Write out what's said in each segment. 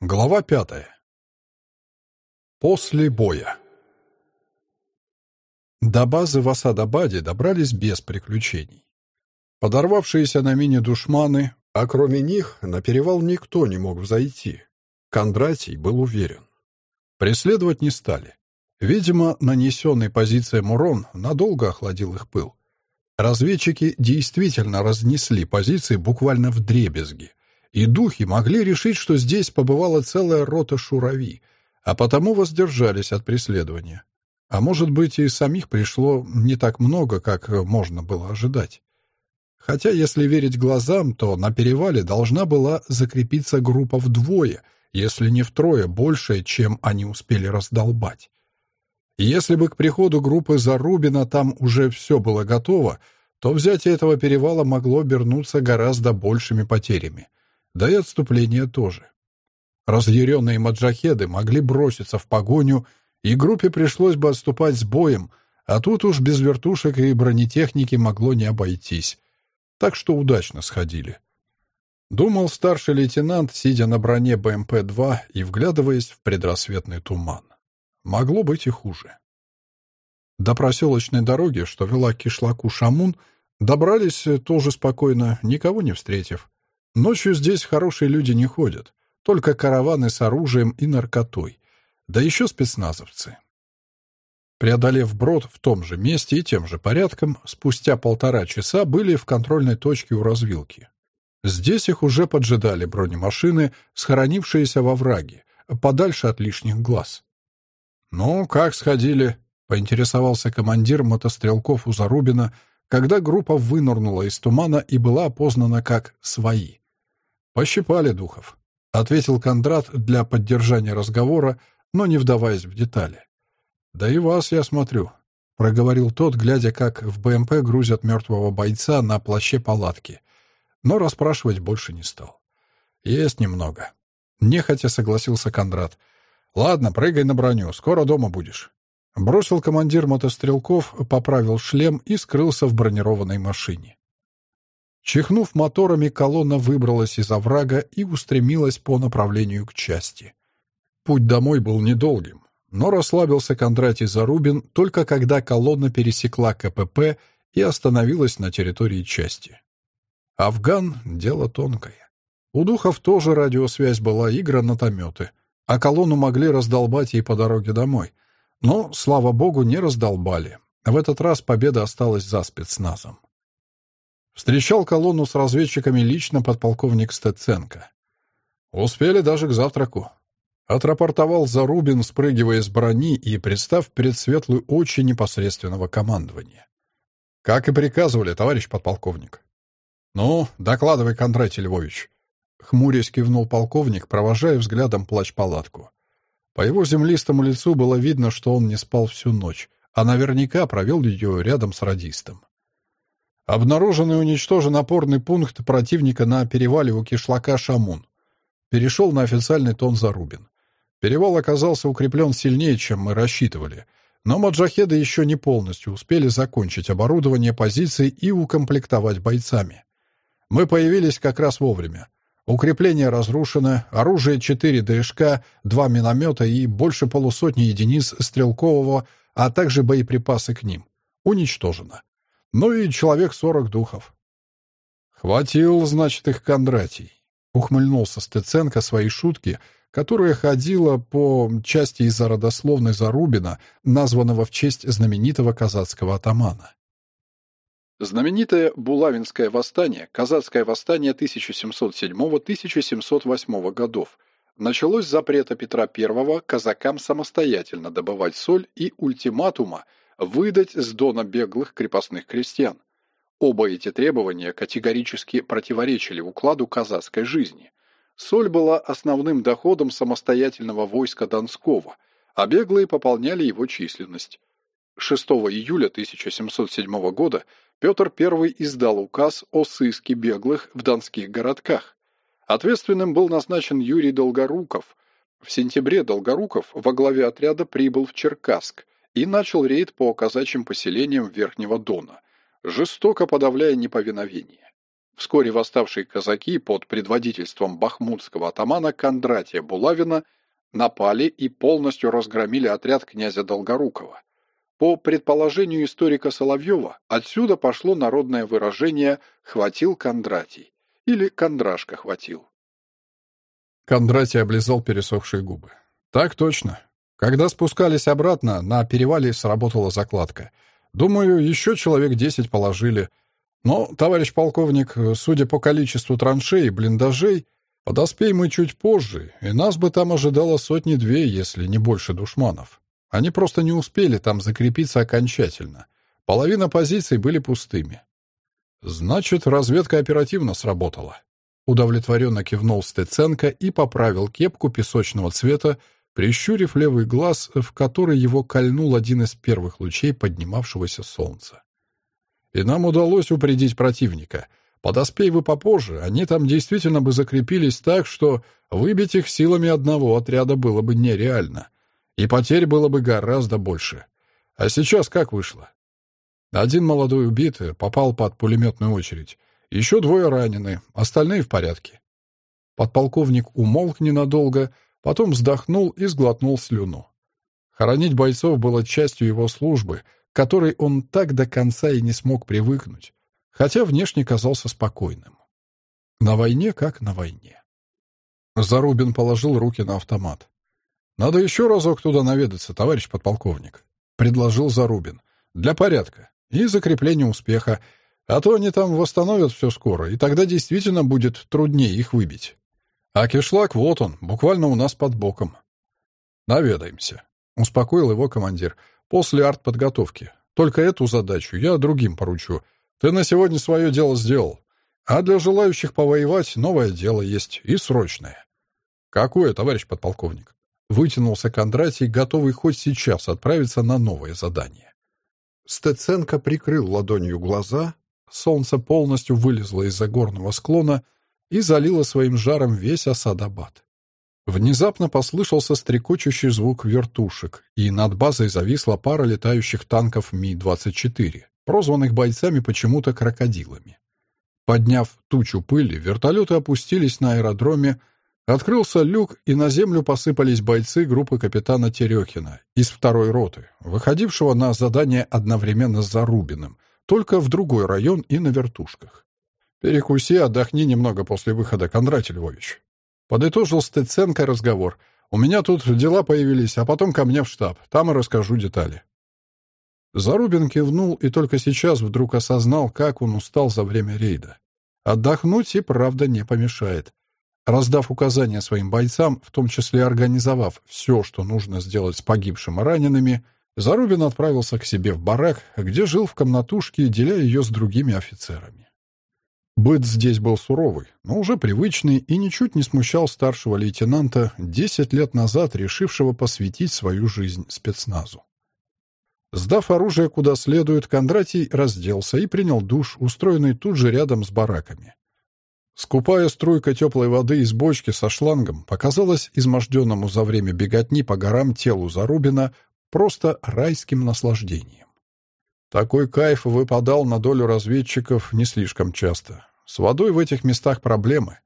Глава пятая. После боя. До базы в Асадабаде добрались без приключений. Подорвавшиеся на мине душманы, а кроме них на перевал никто не мог взойти. Кондратий был уверен. Преследовать не стали. Видимо, нанесенный позициям урон надолго охладил их пыл. Разведчики действительно разнесли позиции буквально в дребезги — и духи могли решить, что здесь побывала целая рота шурави, а потому воздержались от преследования. А может быть, и самих пришло не так много, как можно было ожидать. Хотя, если верить глазам, то на перевале должна была закрепиться группа вдвое, если не втрое больше, чем они успели раздолбать. И если бы к приходу группы Зарубина там уже все было готово, то взятие этого перевала могло обернуться гораздо большими потерями да и отступление тоже. Разъяренные маджахеды могли броситься в погоню, и группе пришлось бы отступать с боем, а тут уж без вертушек и бронетехники могло не обойтись. Так что удачно сходили. Думал старший лейтенант, сидя на броне БМП-2 и вглядываясь в предрассветный туман. Могло быть и хуже. До проселочной дороги, что вела к кишлаку Шамун, добрались тоже спокойно, никого не встретив. Ночью здесь хорошие люди не ходят, только караваны с оружием и наркотой, да еще спецназовцы. Преодолев брод в том же месте и тем же порядком, спустя полтора часа были в контрольной точке у развилки. Здесь их уже поджидали бронемашины, схоронившиеся во враге, подальше от лишних глаз. «Ну, как сходили?» — поинтересовался командир мотострелков у Зарубина, когда группа вынырнула из тумана и была опознана как «свои». «Пощипали духов», — ответил Кондрат для поддержания разговора, но не вдаваясь в детали. «Да и вас я смотрю», — проговорил тот, глядя, как в БМП грузят мертвого бойца на плаще палатки. Но расспрашивать больше не стал. «Есть немного». Нехотя согласился Кондрат. «Ладно, прыгай на броню, скоро дома будешь». Бросил командир мотострелков, поправил шлем и скрылся в бронированной машине. Чихнув моторами, колонна выбралась из оврага и устремилась по направлению к части. Путь домой был недолгим, но расслабился Кондратий Зарубин только когда колонна пересекла КПП и остановилась на территории части. Афган — дело тонкое. У духов тоже радиосвязь была и гранатометы, а колонну могли раздолбать и по дороге домой. Но, слава богу, не раздолбали. В этот раз победа осталась за спецназом. Встречал колонну с разведчиками лично подполковник Стеценко. Успели даже к завтраку. Отрапортовал Зарубин, спрыгивая с брони и представ перед светлую очи непосредственного командования. «Как и приказывали, товарищ подполковник». «Ну, докладывай, Кондратий Львович». Хмурясь кивнул полковник, провожая взглядом плащ-палатку. По его землистому лицу было видно, что он не спал всю ночь, а наверняка провел ее рядом с радистом. Обнаружен и уничтожен опорный пункт противника на перевале у кишлака Шамун. Перешел на официальный тон Зарубин. Перевал оказался укреплен сильнее, чем мы рассчитывали. Но маджахеды еще не полностью успели закончить оборудование позиций и укомплектовать бойцами. Мы появились как раз вовремя. Укрепление разрушено, оружие 4 ДШК, 2 миномета и больше полусотни единиц стрелкового, а также боеприпасы к ним. Уничтожено. Ну и человек сорок духов. «Хватил, значит, их Кондратий», — ухмыльнулся Стеценко своей шутки, которая ходила по части из-за родословной Зарубина, названного в честь знаменитого казацкого атамана. Знаменитое Булавинское восстание, казацкое восстание 1707-1708 годов, началось с запрета Петра I казакам самостоятельно добывать соль и ультиматума выдать с дона беглых крепостных крестьян. Оба эти требования категорически противоречили укладу казацкой жизни. Соль была основным доходом самостоятельного войска Донского, а беглые пополняли его численность. 6 июля 1707 года Петр I издал указ о сыске беглых в донских городках. Ответственным был назначен Юрий Долгоруков, В сентябре Долгоруков во главе отряда прибыл в Черкасск и начал рейд по казачьим поселениям Верхнего Дона, жестоко подавляя неповиновение. Вскоре восставшие казаки под предводительством бахмутского атамана Кондратия Булавина напали и полностью разгромили отряд князя Долгорукова. По предположению историка Соловьева, отсюда пошло народное выражение «хватил Кондратий» или «Кондрашка хватил». Кондратий облизал пересохшие губы. «Так точно. Когда спускались обратно, на перевале сработала закладка. Думаю, еще человек десять положили. Но, товарищ полковник, судя по количеству траншей и блиндажей, подоспей мы чуть позже, и нас бы там ожидало сотни-две, если не больше душманов. Они просто не успели там закрепиться окончательно. Половина позиций были пустыми. Значит, разведка оперативно сработала. Удовлетворенно кивнул Стеценко и поправил кепку песочного цвета, прищурив левый глаз, в который его кольнул один из первых лучей поднимавшегося солнца. И нам удалось упредить противника. Подоспей вы попозже, они там действительно бы закрепились так, что выбить их силами одного отряда было бы нереально и потерь было бы гораздо больше. А сейчас как вышло? Один молодой убитый попал под пулеметную очередь. Еще двое ранены, остальные в порядке. Подполковник умолк ненадолго, потом вздохнул и сглотнул слюну. Хоронить бойцов было частью его службы, которой он так до конца и не смог привыкнуть, хотя внешне казался спокойным. На войне как на войне. Зарубин положил руки на автомат. «Надо еще разок туда наведаться, товарищ подполковник», — предложил Зарубин. «Для порядка и закрепления успеха. А то они там восстановят все скоро, и тогда действительно будет труднее их выбить. А кишлак вот он, буквально у нас под боком». «Наведаемся», — успокоил его командир. «После артподготовки. Только эту задачу я другим поручу. Ты на сегодня свое дело сделал. А для желающих повоевать новое дело есть и срочное». «Какое, товарищ подполковник?» Вытянулся Кондратий, готовый хоть сейчас отправиться на новое задание. Стеценко прикрыл ладонью глаза, солнце полностью вылезло из-за горного склона и залило своим жаром весь Асадабад. Внезапно послышался стрекочущий звук вертушек, и над базой зависла пара летающих танков Ми-24, прозванных бойцами почему-то крокодилами. Подняв тучу пыли, вертолеты опустились на аэродроме, Открылся люк, и на землю посыпались бойцы группы капитана Терехина из второй роты, выходившего на задание одновременно с Зарубиным, только в другой район и на вертушках. «Перекуси, отдохни немного после выхода, Кондратий Львович». Подытожил Стеценко разговор. «У меня тут дела появились, а потом ко мне в штаб. Там и расскажу детали». Зарубин кивнул и только сейчас вдруг осознал, как он устал за время рейда. Отдохнуть и правда не помешает. Раздав указания своим бойцам, в том числе организовав все, что нужно сделать с погибшим и ранеными, Зарубин отправился к себе в барак, где жил в комнатушке, деля ее с другими офицерами. Быт здесь был суровый, но уже привычный и ничуть не смущал старшего лейтенанта, десять лет назад решившего посвятить свою жизнь спецназу. Сдав оружие куда следует, Кондратий разделся и принял душ, устроенный тут же рядом с бараками. Скупая струйка теплой воды из бочки со шлангом показалась изможденному за время беготни по горам телу Зарубина просто райским наслаждением. Такой кайф выпадал на долю разведчиков не слишком часто. С водой в этих местах проблемы.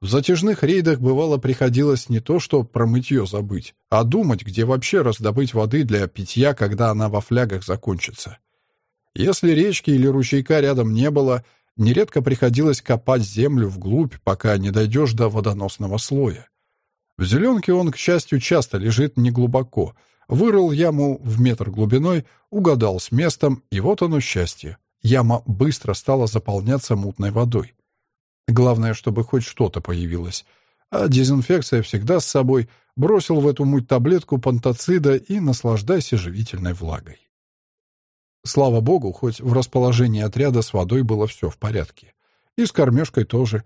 В затяжных рейдах бывало приходилось не то что про мытье забыть, а думать, где вообще раздобыть воды для питья, когда она во флягах закончится. Если речки или ручейка рядом не было — Нередко приходилось копать землю вглубь, пока не дойдешь до водоносного слоя. В зеленке он, к счастью, часто лежит неглубоко. Вырыл яму в метр глубиной, угадал с местом, и вот оно счастье. Яма быстро стала заполняться мутной водой. Главное, чтобы хоть что-то появилось. А дезинфекция всегда с собой. Бросил в эту муть таблетку пантоцида и наслаждайся живительной влагой. Слава богу, хоть в расположении отряда с водой было все в порядке. И с кормежкой тоже.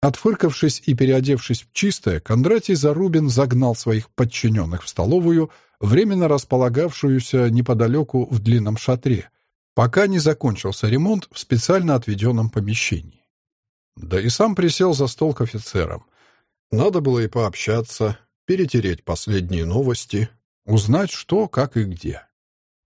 Отфыркавшись и переодевшись в чистое, Кондратий Зарубин загнал своих подчиненных в столовую, временно располагавшуюся неподалеку в длинном шатре, пока не закончился ремонт в специально отведенном помещении. Да и сам присел за стол к офицерам. Надо было и пообщаться. перетереть последние новости, узнать, что, как и где.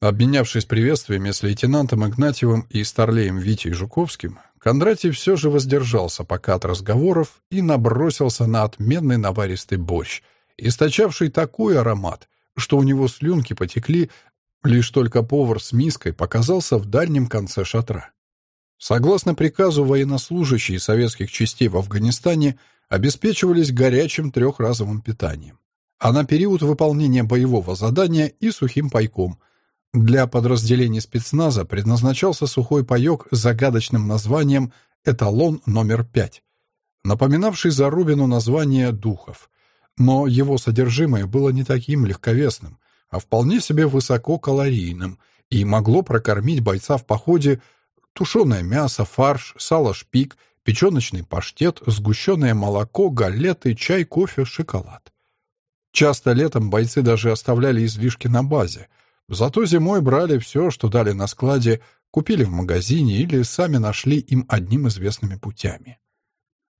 Обменявшись приветствиями с лейтенантом Игнатьевым и старлеем Витей Жуковским, Кондратий все же воздержался пока от разговоров и набросился на отменный наваристый борщ, источавший такой аромат, что у него слюнки потекли, лишь только повар с миской показался в дальнем конце шатра. Согласно приказу, военнослужащие советских частей в Афганистане обеспечивались горячим трехразовым питанием, а на период выполнения боевого задания и сухим пайком – для подразделений спецназа предназначался сухой паёк с загадочным названием «Эталон номер 5», напоминавший Зарубину название «Духов». Но его содержимое было не таким легковесным, а вполне себе высококалорийным и могло прокормить бойца в походе тушеное мясо, фарш, сало-шпик, печеночный паштет, сгущенное молоко, галеты, чай, кофе, шоколад. Часто летом бойцы даже оставляли излишки на базе – Зато зимой брали все, что дали на складе, купили в магазине или сами нашли им одним известными путями.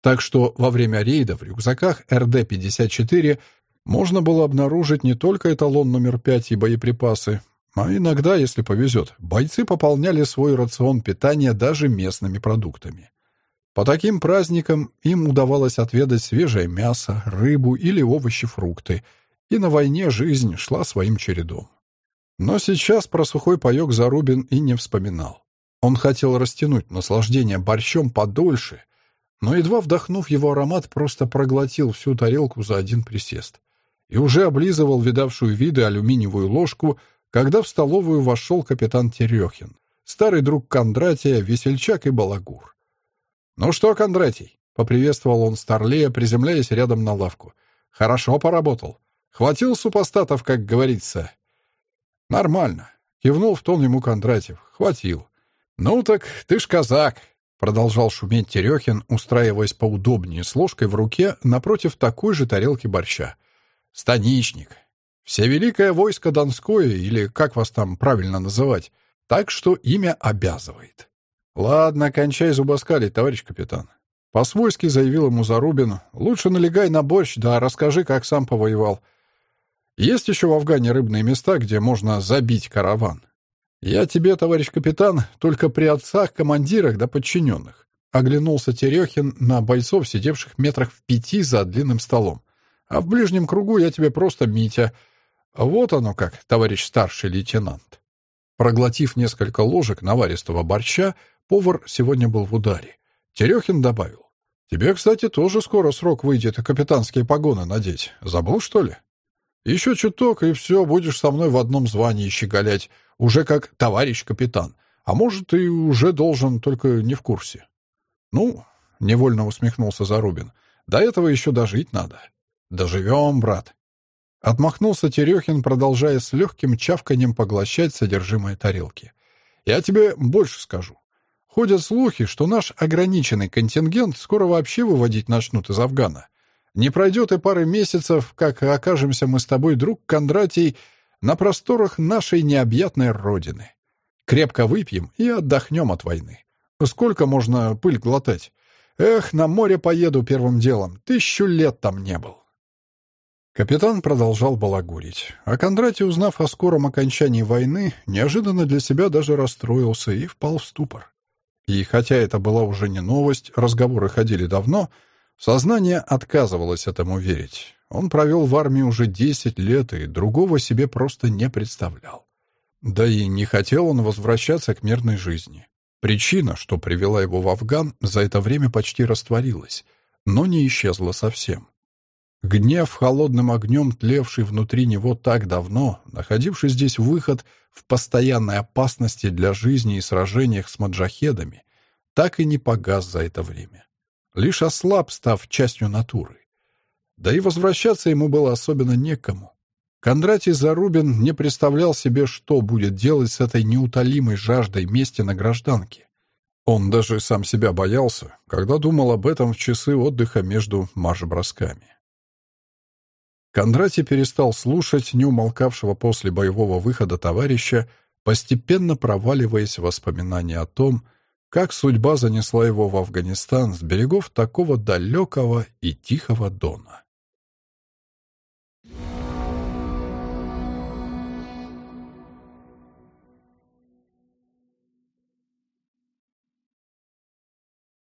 Так что во время рейда в рюкзаках РД-54 можно было обнаружить не только эталон номер 5 и боеприпасы, а иногда, если повезет, бойцы пополняли свой рацион питания даже местными продуктами. По таким праздникам им удавалось отведать свежее мясо, рыбу или овощи-фрукты, и на войне жизнь шла своим чередом. Но сейчас про сухой паёк Зарубин и не вспоминал. Он хотел растянуть наслаждение борщом подольше, но, едва вдохнув его аромат, просто проглотил всю тарелку за один присест. И уже облизывал видавшую виды алюминиевую ложку, когда в столовую вошел капитан Терехин, старый друг Кондратия, весельчак и балагур. «Ну что, Кондратий?» — поприветствовал он Старлея, приземляясь рядом на лавку. «Хорошо поработал. Хватил супостатов, как говорится. «Нормально», — кивнул в тон ему Кондратьев. «Хватил». «Ну так ты ж казак», — продолжал шуметь Терехин, устраиваясь поудобнее с ложкой в руке напротив такой же тарелки борща. «Станичник. Всевеликое войско Донское, или как вас там правильно называть, так что имя обязывает». «Ладно, кончай зубоскалить, товарищ капитан». По-свойски заявил ему Зарубин. «Лучше налегай на борщ, да расскажи, как сам повоевал. Есть еще в Афгане рыбные места, где можно забить караван. Я тебе, товарищ капитан, только при отцах, командирах да подчиненных. Оглянулся Терехин на бойцов, сидевших метрах в пяти за длинным столом. А в ближнем кругу я тебе просто Митя. Вот оно как, товарищ старший лейтенант. Проглотив несколько ложек наваристого борща, повар сегодня был в ударе. Терехин добавил. «Тебе, кстати, тоже скоро срок выйдет капитанские погоны надеть. Забыл, что ли?» Еще чуток, и все, будешь со мной в одном звании щеголять, уже как товарищ капитан. А может, и уже должен, только не в курсе. Ну, — невольно усмехнулся Зарубин, — до этого еще дожить надо. Доживем, брат. Отмахнулся Терехин, продолжая с легким чавканием поглощать содержимое тарелки. Я тебе больше скажу. Ходят слухи, что наш ограниченный контингент скоро вообще выводить начнут из Афгана. Не пройдет и пары месяцев, как окажемся мы с тобой, друг Кондратий, на просторах нашей необъятной родины. Крепко выпьем и отдохнем от войны. Сколько можно пыль глотать? Эх, на море поеду первым делом. Тысячу лет там не был. Капитан продолжал балагурить, а Кондратий, узнав о скором окончании войны, неожиданно для себя даже расстроился и впал в ступор. И хотя это была уже не новость, разговоры ходили давно — Сознание отказывалось этому верить. Он провел в армии уже десять лет и другого себе просто не представлял. Да и не хотел он возвращаться к мирной жизни. Причина, что привела его в Афган, за это время почти растворилась, но не исчезла совсем. Гнев, холодным огнем тлевший внутри него так давно, находивший здесь выход в постоянной опасности для жизни и сражениях с маджахедами, так и не погас за это время лишь ослаб, став частью натуры. Да и возвращаться ему было особенно некому. Кондратий Зарубин не представлял себе, что будет делать с этой неутолимой жаждой мести на гражданке. Он даже сам себя боялся, когда думал об этом в часы отдыха между марш-бросками. Кондратий перестал слушать неумолкавшего после боевого выхода товарища, постепенно проваливаясь в воспоминания о том, как судьба занесла его в Афганистан с берегов такого далекого и тихого Дона.